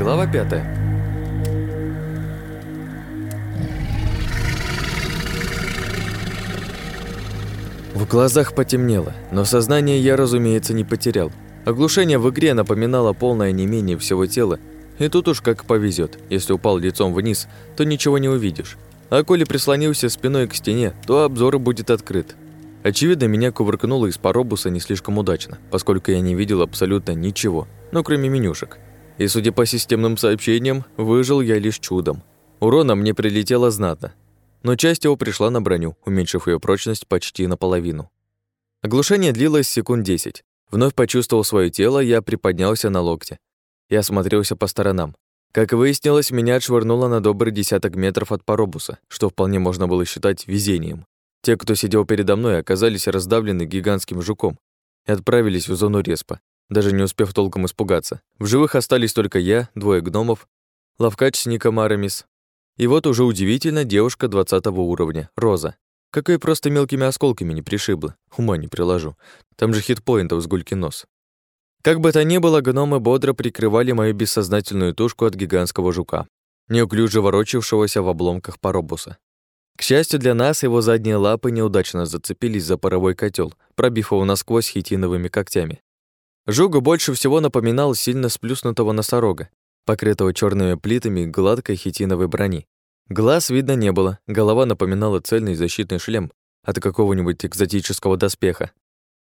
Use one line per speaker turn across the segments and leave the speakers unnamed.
Глава пятая. В глазах потемнело, но сознание я, разумеется, не потерял. Оглушение в игре напоминало полное менее всего тела, и тут уж как повезет. Если упал лицом вниз, то ничего не увидишь. А коли прислонился спиной к стене, то обзор будет открыт. Очевидно, меня кувыркнуло из паробуса не слишком удачно, поскольку я не видел абсолютно ничего, ну кроме менюшек. И, судя по системным сообщениям, выжил я лишь чудом. Урона мне прилетело знатно, но часть его пришла на броню, уменьшив ее прочность почти наполовину. Оглушение длилось секунд десять. Вновь почувствовал свое тело, я приподнялся на локте. Я осмотрелся по сторонам. Как выяснилось, меня отшвырнуло на добрый десяток метров от паробуса, что вполне можно было считать везением. Те, кто сидел передо мной, оказались раздавлены гигантским жуком и отправились в зону респа, даже не успев толком испугаться. В живых остались только я, двое гномов, лавкач с ником Арамис, и вот уже удивительно девушка двадцатого уровня, Роза. Какой просто мелкими осколками не пришибла, ума не приложу. Там же хитпоинтов с гульки нос. Как бы то ни было, гномы бодро прикрывали мою бессознательную тушку от гигантского жука, неуклюже ворочавшегося в обломках паробуса. К счастью для нас, его задние лапы неудачно зацепились за паровой котел, пробив его насквозь хитиновыми когтями. Жугу больше всего напоминал сильно сплюснутого носорога, покрытого черными плитами гладкой хитиновой брони. Глаз видно не было, голова напоминала цельный защитный шлем от какого-нибудь экзотического доспеха.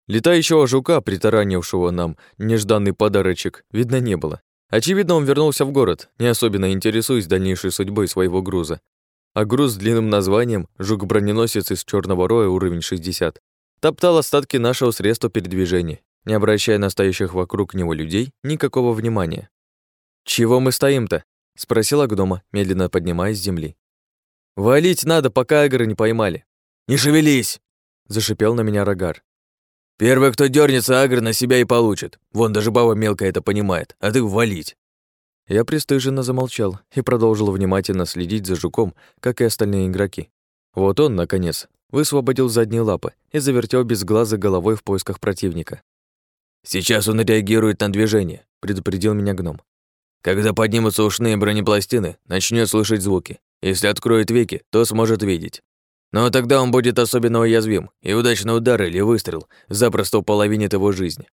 Летающего жука, притаранившего нам нежданный подарочек, видно не было. Очевидно, он вернулся в город, не особенно интересуясь дальнейшей судьбой своего груза, а груз с длинным названием «Жук-броненосец из Черного роя, уровень 60», топтал остатки нашего средства передвижения, не обращая на стоящих вокруг него людей никакого внимания. «Чего мы стоим-то?» — спросила гнома, медленно поднимаясь с земли. «Валить надо, пока агры не поймали».
«Не шевелись!» — зашипел на меня Рогар. «Первый, кто дернется, агр на себя и получит. Вон даже баба мелкая это понимает, а ты валить».
Я пристыженно замолчал и продолжил внимательно следить за жуком, как и остальные игроки. Вот он, наконец, высвободил задние лапы и завертел без глаза головой в поисках противника.
«Сейчас он реагирует на движение», — предупредил меня гном. «Когда поднимутся ушные бронепластины, начнет слышать звуки. Если откроет веки, то сможет видеть. Но тогда он будет особенно уязвим, и удачный удар или выстрел запросто уполовинит его жизнь».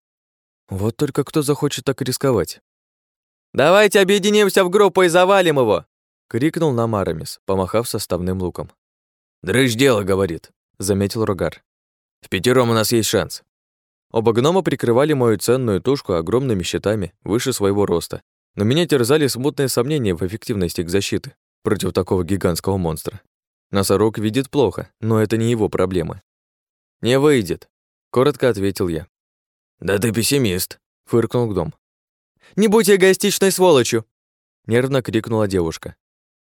Вот только кто захочет так рисковать?
«Давайте объединимся в группу и завалим его!»
— крикнул нам Арамис, помахав составным луком.
«Дрыщ дело, — говорит», — заметил Рогар. «В пятером у нас есть шанс».
Оба гнома прикрывали мою ценную тушку огромными щитами, выше своего роста, но меня терзали смутные сомнения в эффективности их защиты против такого гигантского монстра. Носорог видит плохо, но это не его проблема. «Не выйдет», — коротко ответил я.
«Да ты пессимист», — фыркнул гном.
Не будь эгоистичной сволочью!»
Нервно крикнула девушка.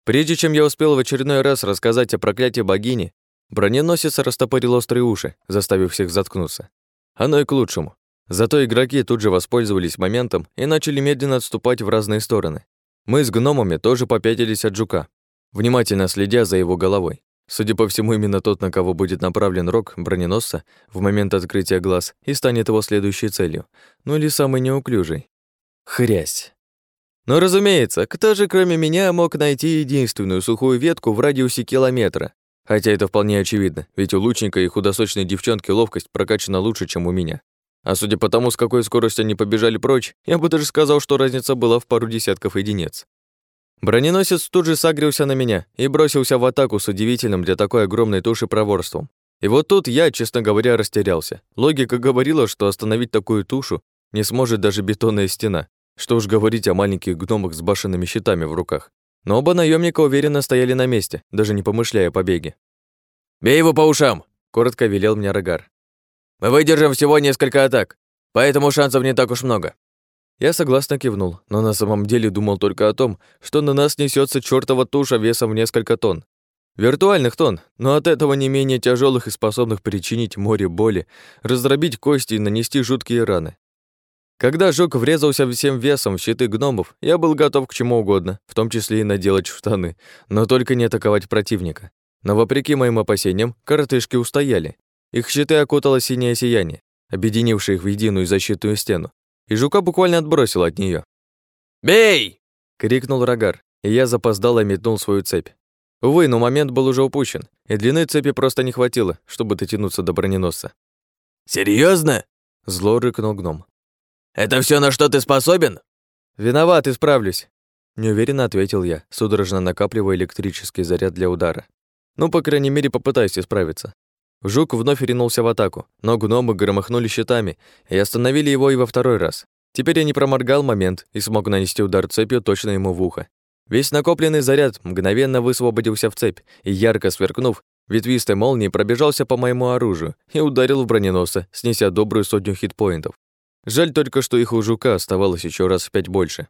Прежде чем я успел в очередной раз рассказать о проклятии богини, броненосец растопырил острые уши, заставив всех заткнуться. Оно и к лучшему. Зато игроки тут же воспользовались моментом и начали медленно отступать в разные стороны. Мы с гномами тоже попятились от жука, внимательно следя за его головой. Судя по всему, именно тот, на кого будет направлен рог броненосца в момент открытия глаз, и станет его следующей целью, ну или самый неуклюжий. Хрясь. Но, разумеется, кто же кроме меня мог найти единственную сухую ветку в радиусе километра? Хотя это вполне очевидно, ведь у лучника и худосочной девчонки ловкость прокачана лучше, чем у меня. А судя по тому, с какой скоростью они побежали прочь, я бы даже сказал, что разница была в пару десятков единиц. Броненосец тут же сагрился на меня и бросился в атаку с удивительным для такой огромной туши проворством. И вот тут я, честно говоря, растерялся. Логика говорила, что остановить такую тушу не сможет даже бетонная стена, что уж говорить о маленьких гномах с башенными щитами в руках. Но оба наемника уверенно стояли на месте, даже не помышляя о побеге.
«Бей его по ушам!»
— коротко велел мне Рогар.
«Мы выдержим всего несколько атак, поэтому шансов не так уж много».
Я согласно кивнул, но на самом деле думал только о том, что на нас несется чёртова туша весом в несколько тонн. Виртуальных тонн, но от этого не менее тяжелых и способных причинить море боли, раздробить кости и нанести жуткие раны. Когда жук врезался всем весом в щиты гномов, я был готов к чему угодно, в том числе и наделать штаны, но только не атаковать противника. Но вопреки моим опасениям, коротышки устояли. Их щиты окутало синее сияние, объединившее их в единую защитную стену, и жука буквально отбросило от нее.
«Бей!»
— крикнул Рогар, и я запоздало метнул свою цепь. Увы, но момент был уже упущен, и длины цепи просто не хватило, чтобы дотянуться до броненосца.
Серьезно?
Зло рыкнул гном.
«Это все на что ты способен?»
«Виноват, исправлюсь», — неуверенно ответил я, судорожно накапливая электрический заряд для удара. «Ну, по крайней мере, попытаюсь исправиться». Жук вновь ринулся в атаку, но гномы громыхнули щитами и остановили его и во второй раз. Теперь я не проморгал момент и смог нанести удар цепью точно ему в ухо. Весь накопленный заряд мгновенно высвободился в цепь и, ярко сверкнув, ветвистой молнией пробежался по моему оружию и ударил в броненосца, снеся добрую сотню хитпоинтов. Жаль только, что их у жука оставалось еще раз в пять больше.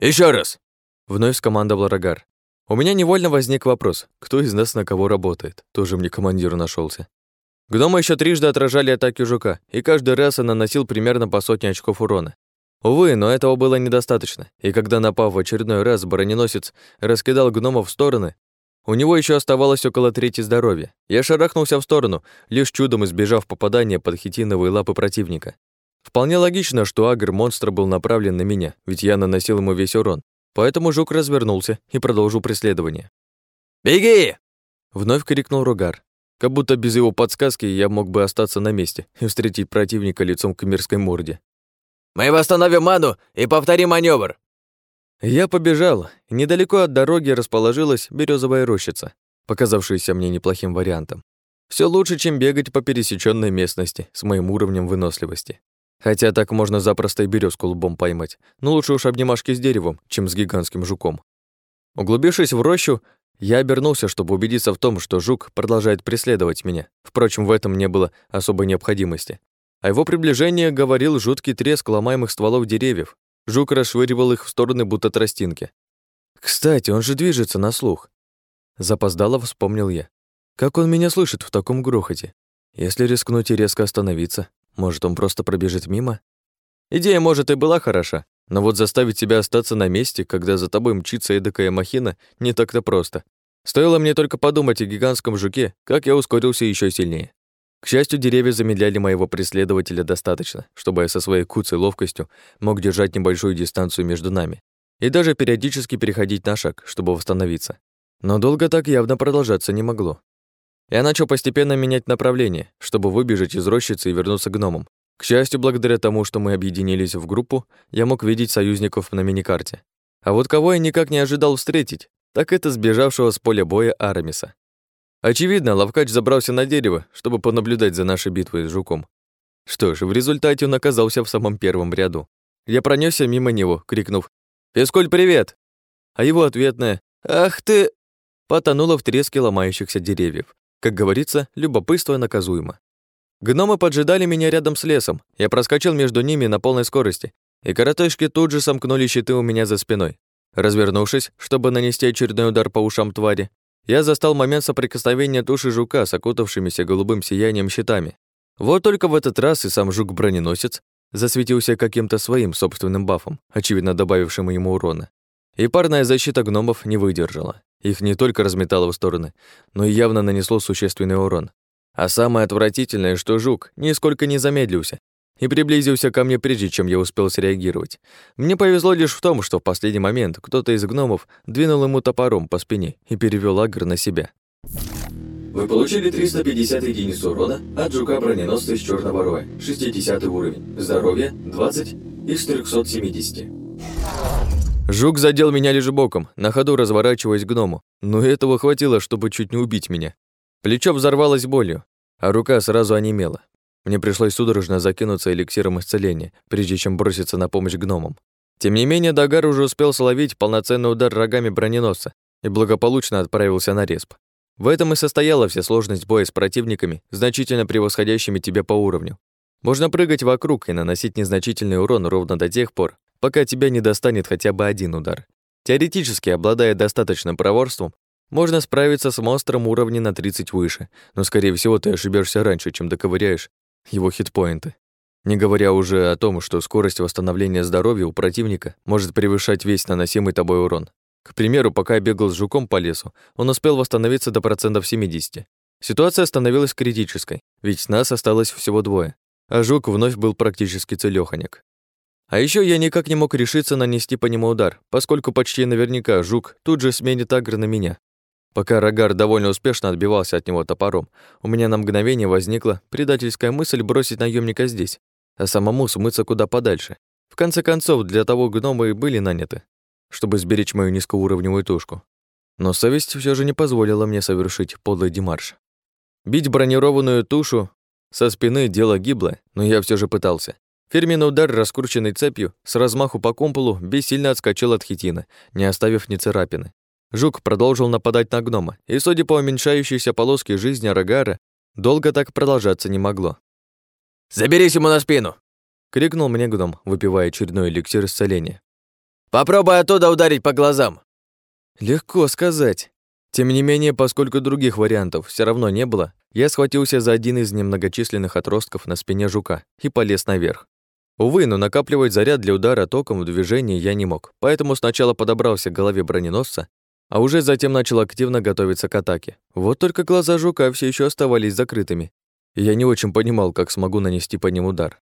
Еще раз!»
— вновь скомандовал Рогар. У меня невольно возник вопрос, кто из нас на кого работает. Тоже мне командир нашелся. Гномы еще трижды отражали атаки жука, и каждый раз он наносил примерно по сотне очков урона. Увы, но этого было недостаточно, и когда, напав в очередной раз, броненосец раскидал гномов в стороны, у него еще оставалось около трети здоровья. Я шарахнулся в сторону, лишь чудом избежав попадания под хитиновые лапы противника. Вполне логично, что агр монстра был направлен на меня, ведь я наносил ему весь урон. Поэтому жук развернулся и продолжил преследование.
«Беги!»
Вновь крикнул Ругар. Как будто без его подсказки я мог бы остаться на месте и встретить противника лицом к мирской морде.
«Мы восстановим ману и повторим маневр.
Я побежал. Недалеко от дороги расположилась березовая рощица, показавшаяся мне неплохим вариантом. Все лучше, чем бегать по пересеченной местности с моим уровнем выносливости. Хотя так можно запросто и березку лбом поймать, но лучше уж обнимашки с деревом, чем с гигантским жуком. Углубившись в рощу, я обернулся, чтобы убедиться в том, что жук продолжает преследовать меня. Впрочем, в этом не было особой необходимости. О его приближении говорил жуткий треск ломаемых стволов деревьев. Жук расшвыривал их в стороны, будто тростинки. «Кстати, он же движется на слух». Запоздало вспомнил я. Как он меня слышит в таком грохоте? Если рискнуть и резко остановиться, может, он просто пробежит мимо? Идея, может, и была хороша, но вот заставить себя остаться на месте, когда за тобой мчится эдакая махина, не так-то просто. Стоило мне только подумать о гигантском жуке, как я ускорился еще сильнее. К счастью, деревья замедляли моего преследователя достаточно, чтобы я со своей куцей ловкостью мог держать небольшую дистанцию между нами и даже периодически переходить на шаг, чтобы восстановиться. Но долго так явно продолжаться не могло. Я начал постепенно менять направление, чтобы выбежать из рощицы и вернуться к гномам. К счастью, благодаря тому, что мы объединились в группу, я мог видеть союзников на миникарте. А вот кого я никак не ожидал встретить, так это сбежавшего с поля боя Арамиса. Очевидно, Лавкач забрался на дерево, чтобы понаблюдать за нашей битвой с жуком. Что ж, в результате он оказался в самом первом ряду. Я пронесся мимо него, крикнув «Фискуль, привет!» А его ответное «Ах ты!» потонуло в треске ломающихся деревьев. Как говорится, любопытство наказуемо. Гномы поджидали меня рядом с лесом. Я проскочил между ними на полной скорости, и коротышки тут же сомкнули щиты у меня за спиной. Развернувшись, чтобы нанести очередной удар по ушам твари, я застал момент соприкосновения туши жука с окутавшимися голубым сиянием щитами. Вот только в этот раз и сам жук-броненосец засветился каким-то своим собственным бафом, очевидно добавившим ему урона. И парная защита гномов не выдержала. Их не только разметало в стороны, но и явно нанесло существенный урон. А самое отвратительное, что жук нисколько не замедлился и приблизился ко мне прежде, чем я успел среагировать. Мне повезло лишь в том, что в последний момент кто-то из гномов двинул ему топором по спине и перевел агр на себя.
Вы получили 350 единиц урона от жука-броненосца из Черного Роя, 60 уровень, здоровье 20 из 370.
Жук задел меня лишь боком, на ходу разворачиваясь к гному, но этого хватило, чтобы чуть не убить меня. Плечо взорвалось болью, а рука сразу онемела. Мне пришлось судорожно закинуться эликсиром исцеления, прежде чем броситься на помощь гномам. Тем не менее, Дагар уже успел словить полноценный удар рогами броненосца и благополучно отправился на респ. В этом и состояла вся сложность боя с противниками, значительно превосходящими тебя по уровню. Можно прыгать вокруг и наносить незначительный урон ровно до тех пор, пока тебя не достанет хотя бы один удар. Теоретически, обладая достаточным проворством, можно справиться с монстром уровня на 30 выше, но, скорее всего, ты ошибешься раньше, чем доковыряешь его хитпоинты. Не говоря уже о том, что скорость восстановления здоровья у противника может превышать весь наносимый тобой урон. К примеру, пока я бегал с жуком по лесу, он успел восстановиться до процентов 70. Ситуация становилась критической, ведь нас осталось всего двое, а жук вновь был практически целёхонек. А еще я никак не мог решиться нанести по нему удар, поскольку почти наверняка жук тут же сменит агро на меня. Пока Рогар довольно успешно отбивался от него топором, у меня на мгновение возникла предательская мысль бросить наемника здесь, а самому смыться куда подальше. В конце концов, для того гномы и были наняты, чтобы сберечь мою низкоуровневую тушку. Но совесть все же не позволила мне совершить подлый демарш. Бить бронированную тушу со спины дело гибло, но я все же пытался. Фирменный удар, раскрученный цепью, с размаху по кумполу бессильно отскочил от хитина, не оставив ни царапины. Жук продолжил нападать на гнома, и, судя по уменьшающейся полоске жизни Рогара, долго так продолжаться не могло.
«Заберись ему на спину!»
— крикнул мне гном, выпивая очередной эликсир исцеления.
«Попробуй оттуда ударить по глазам!»
Легко сказать. Тем не менее, поскольку других вариантов все равно не было, я схватился за один из немногочисленных отростков на спине жука и полез наверх. Увы, но накапливать заряд для удара током в движении я не мог, поэтому сначала подобрался к голове броненосца, а уже затем начал активно готовиться к атаке. Вот только глаза жука все еще оставались закрытыми, и я не очень понимал, как смогу нанести по ним удар.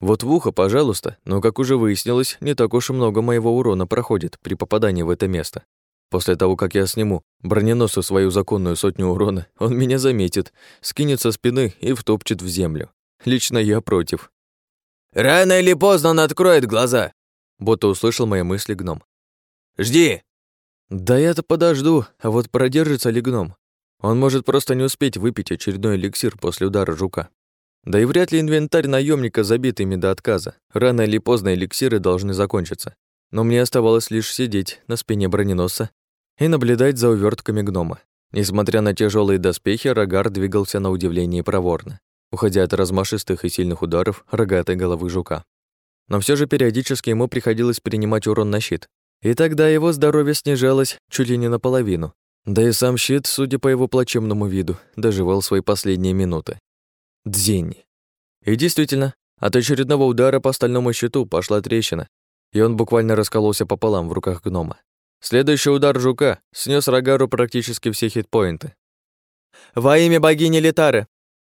Вот в ухо, пожалуйста, но, как уже выяснилось, не так уж и много моего урона проходит при попадании в это место. После того, как я сниму броненосу свою законную сотню урона, он меня заметит, скинет со спины и втопчет в землю. Лично я против.
«Рано или поздно он откроет глаза!»
Будто услышал мои мысли гном.
«Жди!»
«Да я-то подожду, а вот продержится ли гном? Он может просто не успеть выпить очередной эликсир после удара жука. Да и вряд ли инвентарь наемника забит ими до отказа. Рано или поздно эликсиры должны закончиться. Но мне оставалось лишь сидеть на спине броненосца и наблюдать за увертками гнома. Несмотря на тяжелые доспехи, Рогар двигался на удивление проворно уходя от размашистых и сильных ударов рогатой головы жука. Но все же периодически ему приходилось принимать урон на щит, и тогда его здоровье снижалось чуть ли не наполовину. Да и сам щит, судя по его плачевному виду, доживал свои последние минуты. Дзень. И действительно, от очередного удара по стальному щиту пошла трещина, и он буквально раскололся пополам в руках гнома. Следующий удар жука снес Рогару практически все хитпоинты.
«Во имя богини Литары,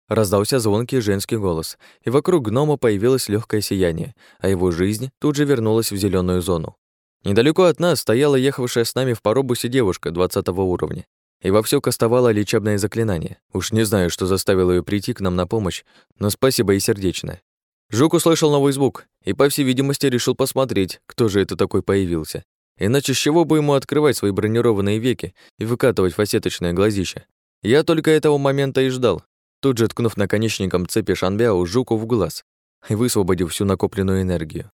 Раздался звонкий женский голос, и вокруг гнома появилось легкое сияние, а его жизнь тут же вернулась в зеленую зону. Недалеко от нас стояла ехавшая с нами в паробусе девушка 20 уровня и вовсю кастовала лечебное заклинание. Уж не знаю, что заставило ее прийти к нам на помощь, но спасибо и сердечное. Жук услышал новый звук и, по всей видимости, решил посмотреть, кто же это такой появился. Иначе с чего бы ему открывать свои бронированные веки и выкатывать фасеточное глазище? Я только этого момента и ждал, тут же ткнув наконечником цепи Шанбяо жуку в глаз и высвободив всю накопленную энергию.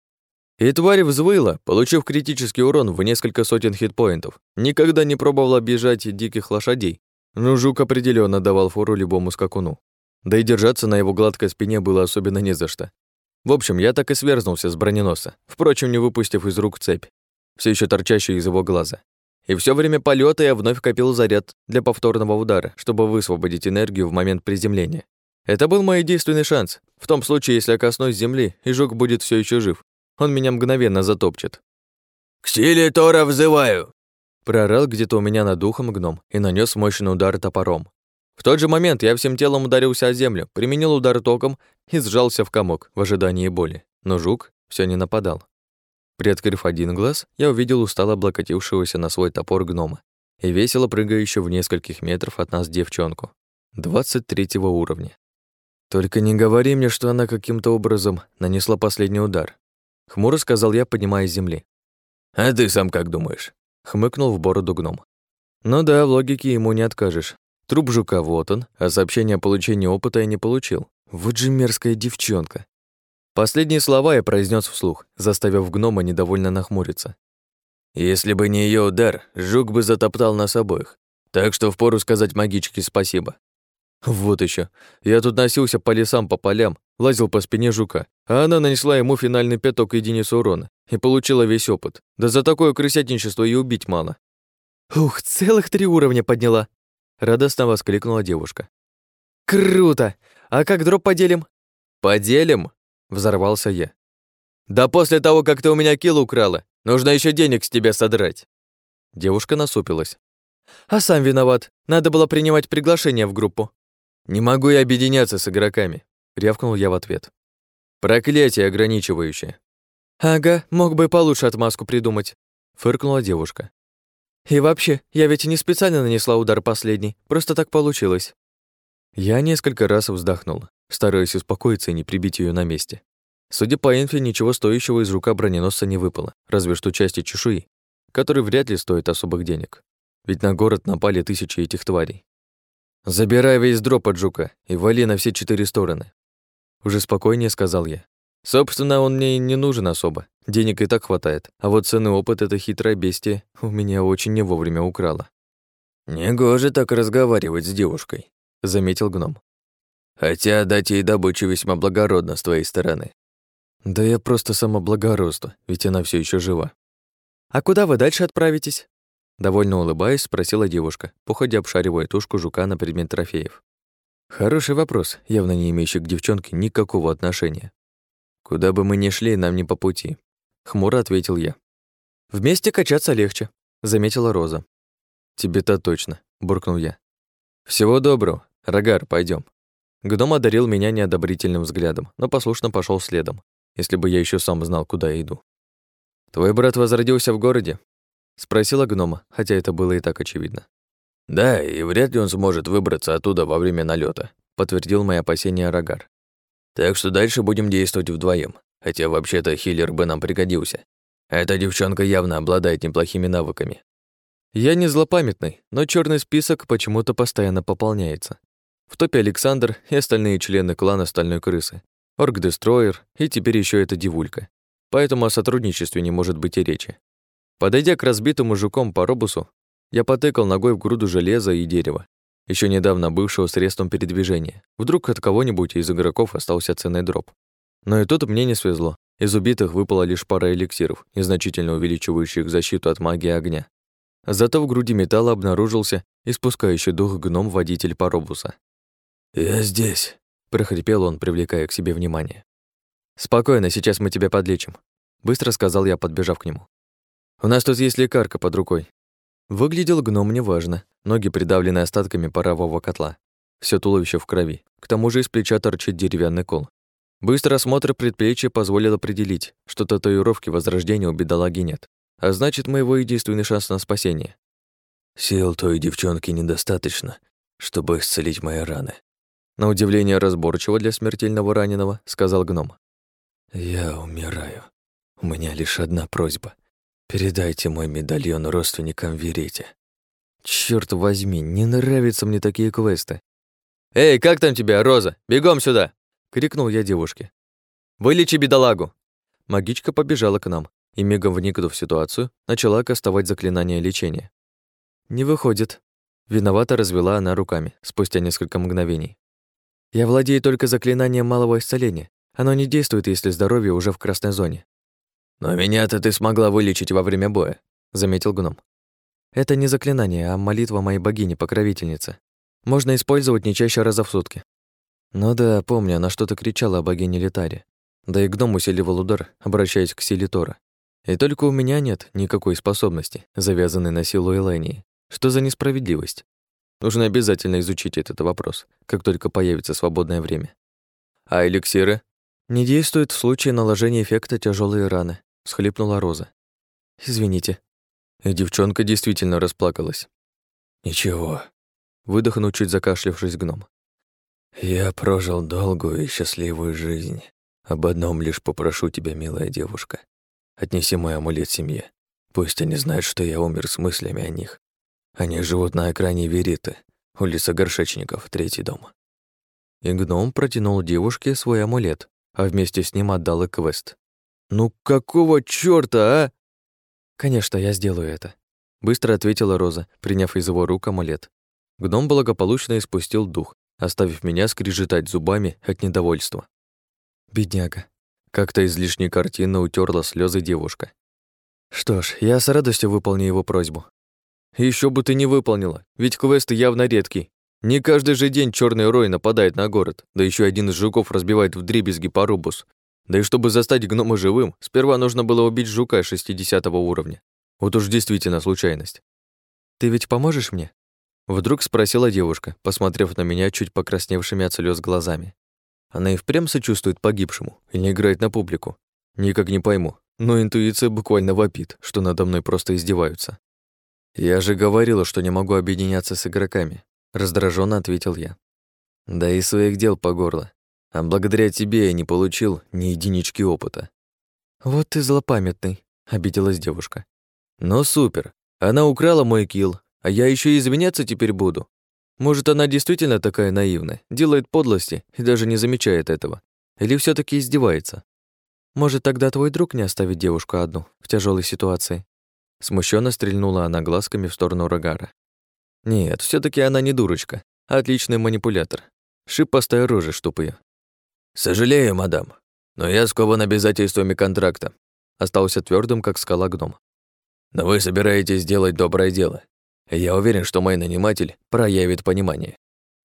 И тварь взвыла, получив критический урон в несколько сотен хитпоинтов. Никогда не пробовал объезжать диких лошадей, но жук определенно давал фору любому скакуну. Да и держаться на его гладкой спине было особенно не за что. В общем, я так и сверзнулся с броненоса, впрочем, не выпустив из рук цепь, все еще торчащую из его глаза. И все время полета я вновь копил заряд для повторного удара, чтобы высвободить энергию в момент приземления. Это был мой единственный шанс. В том случае, если я коснусь земли, и жук будет все еще жив. Он меня мгновенно затопчет.
«К силе Тора взываю!»
Прорал где-то у меня над духом гном и нанес мощный удар топором. В тот же момент я всем телом ударился о землю, применил удар током и сжался в комок в ожидании боли. Но жук все не нападал. Приоткрыв один глаз, я увидел устало облокотившегося на свой топор гнома и весело прыгающую в нескольких метров от нас девчонку. 23 уровня. «Только не говори мне, что она каким-то образом нанесла последний удар», — хмуро сказал я, поднимаясь с земли.
«А ты сам как думаешь?»
— хмыкнул в бороду гном. «Ну да, в логике ему не откажешь. Труп жука вот он, а сообщение о получении опыта я не получил. Вот же мерзкая девчонка. Последние слова я произнес вслух, заставив гнома недовольно нахмуриться.
Если бы не ее удар, жук бы затоптал нас обоих. Так что впору сказать магичке спасибо.
Вот еще. Я тут носился по лесам, по полям, лазил по спине жука, а она нанесла ему финальный пяток единицу урона и получила весь опыт. Да за такое крысятничество и убить мало.
«Ух, целых три уровня подняла!»
Радостно воскликнула девушка.
«Круто! А как дроп поделим?»
«Поделим?» Взорвался я.
«Да после того, как ты у меня килл украла, нужно еще денег с тебя содрать».
Девушка насупилась.
«А сам виноват. Надо было принимать приглашение в группу».
«Не могу я объединяться с игроками», — рявкнул я в ответ. «Проклятие ограничивающее».
«Ага, мог бы получше отмазку придумать», — фыркнула девушка. «И вообще, я ведь не специально нанесла удар последний, просто так получилось». Я несколько раз вздохнул, стараясь успокоиться и не прибить ее на месте. Судя по инфе, ничего стоящего из рука броненосца не выпало, разве что части чешуи, которые вряд ли стоят особых денег. Ведь на город напали тысячи этих тварей. «Забирай весь дроп от жука и вали на все четыре стороны», — уже спокойнее сказал я. Собственно, он мне не нужен особо. Денег и так хватает. А вот ценный опыт эта хитрая бестия у меня очень не вовремя украла.
«Негоже так разговаривать с девушкой», — заметил гном. «Хотя дать ей добычу весьма благородно с твоей стороны».
«Да я просто самоблагородство, ведь она все еще жива».
«А куда вы дальше отправитесь?»
Довольно улыбаясь, спросила девушка, походя обшаривая тушку жука на предмет трофеев. Хороший вопрос, явно не имеющий к девчонке никакого отношения. Куда бы мы ни шли, нам не по пути. Хмуро ответил я.
Вместе качаться легче, заметила Роза.
Тебе-то точно, буркнул я. Всего доброго. Рогар, пойдем. Гном одарил меня неодобрительным взглядом, но послушно пошел следом, если бы я еще сам знал, куда иду. «Твой брат возродился в городе?» — спросила гнома, хотя это было и так очевидно.
«Да, и вряд ли он сможет выбраться оттуда во время налета,
подтвердил мои опасения Рогар.
«Так что дальше будем действовать вдвоем, хотя вообще-то хиллер бы нам пригодился. Эта девчонка явно обладает неплохими навыками».
Я не злопамятный, но черный список почему-то постоянно пополняется. В топе Александр и остальные члены клана Стальной Крысы, Орг-дестройер и теперь еще эта девулька. Поэтому о сотрудничестве не может быть и речи. Подойдя к разбитому жуком по робусу, я потыкал ногой в груду железа и дерева, еще недавно бывшего средством передвижения. Вдруг от кого-нибудь из игроков остался ценный дроп. Но и тут мне не свезло. Из убитых выпала лишь пара эликсиров, незначительно увеличивающих защиту от магии огня. Зато в груди металла обнаружился испускающий дух гном-водитель Поробуса.
«Я здесь», — прохрипел он, привлекая к себе внимание.
«Спокойно, сейчас мы тебя подлечим», — быстро сказал я, подбежав к нему. «У нас тут есть лекарка под рукой, Выглядел гном неважно, ноги придавлены остатками парового котла. Все туловище в крови. К тому же из плеча торчит деревянный кол. Быстрый осмотр предплечья позволил определить, что татуировки возрождения у бедолаги нет. А значит, моего единственный шанс на спасение.
Сил той девчонки недостаточно, чтобы исцелить мои раны.
На удивление разборчиво для смертельного раненого, сказал гном.
Я умираю. У меня лишь одна просьба — Передайте мой медальон родственникам Верите.
Черт возьми, не нравятся мне такие квесты.
«Эй, как там тебя, Роза? Бегом сюда!» — крикнул я девушке. «Вылечи бедолагу!»
Магичка побежала к нам и, мигом вникнув в ситуацию, начала кастовать заклинание лечения. «Не выходит». Виновато развела она руками, спустя несколько мгновений. «Я владею только заклинанием малого исцеления. Оно не действует, если здоровье уже в красной зоне.
«Но меня-то ты смогла вылечить во время боя», — заметил гном.
«Это не заклинание, а молитва моей богини-покровительницы. Можно использовать не чаще раза в сутки». Ну да, помню, она что-то кричала о богине Литаре. Да и гном усиливал удар, обращаясь к силе Тора. И только у меня нет никакой способности, завязанной на силу Элэнии. Что за несправедливость? Нужно обязательно изучить этот вопрос, как только появится свободное время.
А эликсиры?
Не действуют в случае наложения эффекта тяжелые раны всхлипнула Роза. «Извините». И девчонка действительно расплакалась.
«Ничего», —
выдохнул, чуть закашлявшись гном.
«Я прожил долгую и счастливую жизнь. Об одном лишь попрошу тебя, милая девушка. Отнеси мой амулет семье. Пусть они знают, что я умер с мыслями о них. Они живут на окраине Вериты, улица Горшечников, третий дом».
И гном протянул девушке свой амулет, а вместе с ним отдал и квест. «Ну какого чёрта, а?» «Конечно, я сделаю это», — быстро ответила Роза, приняв из его рук амулет. Гном благополучно испустил дух, оставив меня скрежетать зубами от недовольства. «Бедняга». Как-то излишне картинно утерла слезы девушка. «Что ж, я с радостью выполню его просьбу». Еще бы ты не выполнила, ведь квест явно редкий. Не каждый же день черный рой нападает на город, да еще один из жуков разбивает вдребезги порубус, да и чтобы застать гнома живым, сперва нужно было убить жука 60 уровня. Вот уж действительно случайность. «Ты ведь поможешь мне?» Вдруг спросила девушка, посмотрев на меня чуть покрасневшими от слез глазами. Она и впрямь сочувствует погибшему или играет на публику? Никак не пойму. но интуиция буквально вопит, что надо мной просто издеваются. «Я же говорила, что не могу объединяться с игроками», — раздраженно ответил я. «Да и своих дел по горло. А благодаря тебе я не получил ни единички опыта».
«Вот ты злопамятный», — обиделась девушка.
«Ну супер. Она украла мой килл, а я еще и извиняться теперь буду. Может, она действительно такая наивная, делает подлости и даже не замечает этого. Или все таки издевается?
Может, тогда твой друг не оставит девушку одну в тяжелой ситуации?
Смущенно стрельнула она глазками в сторону Рогара. Нет, все таки она не дурочка, отличный манипулятор. Шипастая рожа, чтоб её. Сожалею, мадам, но я скован обязательствами контракта. Остался твердым, как скала гном. Но вы собираетесь сделать доброе дело. Я уверен, что мой наниматель проявит понимание.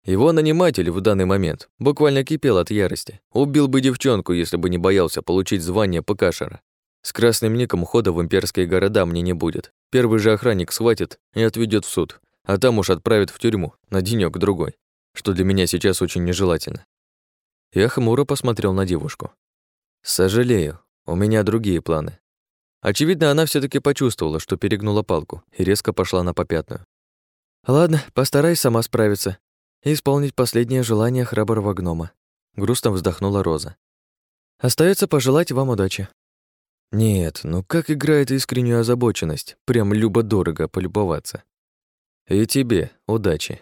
Его наниматель в данный момент буквально кипел от ярости. Убил бы девчонку, если бы не боялся получить звание ПКшера. С красным ником хода в имперские города мне не будет. Первый же охранник схватит и отведет в суд, а там уж отправит в тюрьму на денёк другой, что для меня сейчас очень нежелательно. Я хмуро посмотрел на девушку. Сожалею, у меня другие планы. Очевидно, она все таки почувствовала, что перегнула палку и резко пошла на попятную.
«Ладно, постарайся сама справиться и исполнить последнее желание храброго гнома», грустно вздохнула Роза. Остается пожелать вам удачи».
Нет, ну как играет искреннюю озабоченность, прям любо-дорого полюбоваться. И тебе удачи.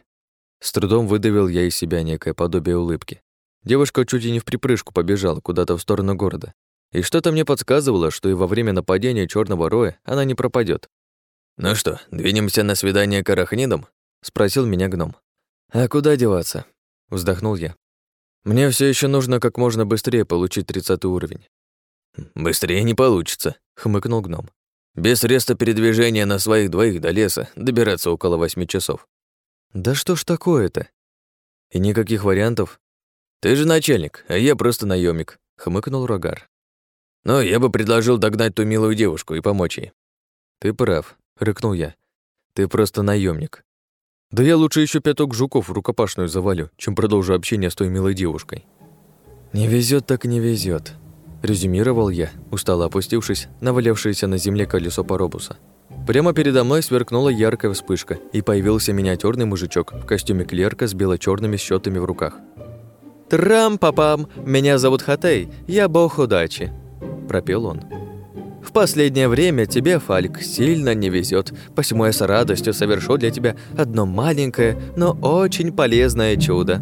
С трудом выдавил я из себя некое подобие улыбки. Девушка чуть и не в припрыжку побежала куда-то в сторону города. И что-то мне подсказывало, что и во время нападения черного роя она не пропадет. «Ну что, двинемся на свидание к арахнидам?» — спросил меня гном. «А куда деваться?» — вздохнул я. «Мне все еще нужно как можно быстрее получить тридцатый уровень». «Быстрее не получится», — хмыкнул гном. «Без реста передвижения на своих двоих до леса добираться около восьми часов».
«Да что ж такое-то?»
«И никаких вариантов?» «Ты же начальник, а я просто наемник, хмыкнул Рогар. «Но я бы предложил догнать ту милую девушку и помочь ей». «Ты прав», — рыкнул я. «Ты просто наемник. Да я лучше еще пяток жуков в рукопашную завалю, чем продолжу общение с той милой девушкой». «Не везет так не везет, резюмировал я, устало опустившись на валявшееся на земле колесо паробуса. Прямо передо мной сверкнула яркая вспышка, и появился миниатюрный мужичок в костюме клерка с бело черными счетами в руках.
«Трам-папам! Меня зовут Хатей, я бог удачи!» – пропел он. «В последнее время тебе, Фальк, сильно не везет, посему я с радостью совершу для тебя одно маленькое, но очень полезное чудо».